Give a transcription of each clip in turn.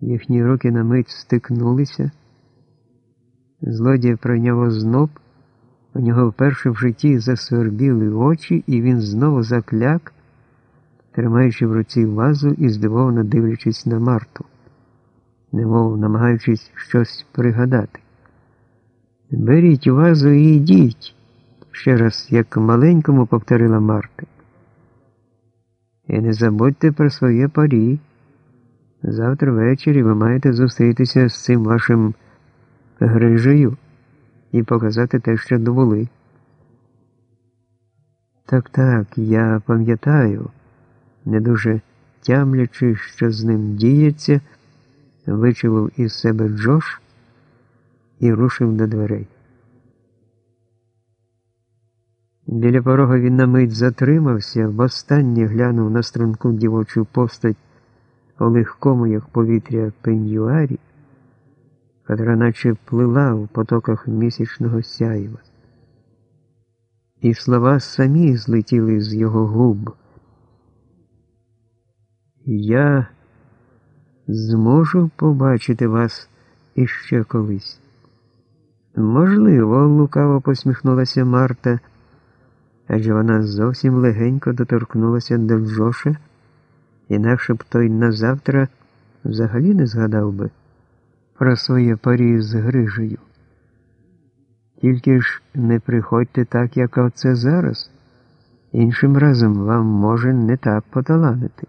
Їхні руки на мить стикнулися. Злодій пройняв озноб, у нього вперше в житті засвербіли очі, і він знову закляк, тримаючи в руці вазу і здивовано дивлячись на Марту, немов намагаючись щось пригадати. Беріть вазу і йдіть, ще раз, як маленькому повторила Марта. І не забудьте про своє парі. Завтра ввечері ви маєте зустрітися з цим вашим грижею і показати те, що довели. Так, так, я пам'ятаю, не дуже тямлячи, що з ним діється, вичавив із себе Джош і рушив до дверей. Біля порога він на мить затримався, востаннє глянув на струнку дівочу постать у легкому, як повітря, пеньюарі, котра наче плила в потоках місячного сяєва. І слова самі злетіли з його губ. Я зможу побачити вас іще колись. Можливо, лукаво посміхнулася Марта, адже вона зовсім легенько доторкнулася до Джоша, інакше б той на завтра взагалі не згадав би про своє парі з грижею. Тільки ж не приходьте так, як оце зараз. Іншим разом вам може не так поталанити.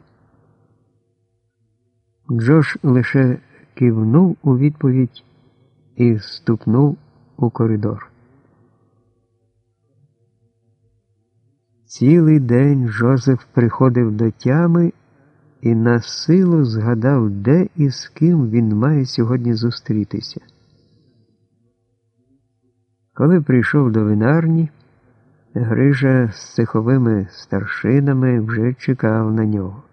Джош лише кивнув у відповідь і ступнув у коридор. Цілий день Жозеф приходив до тями і на силу згадав, де і з ким він має сьогодні зустрітися. Коли прийшов до винарні, Грижа з цеховими старшинами вже чекав на нього.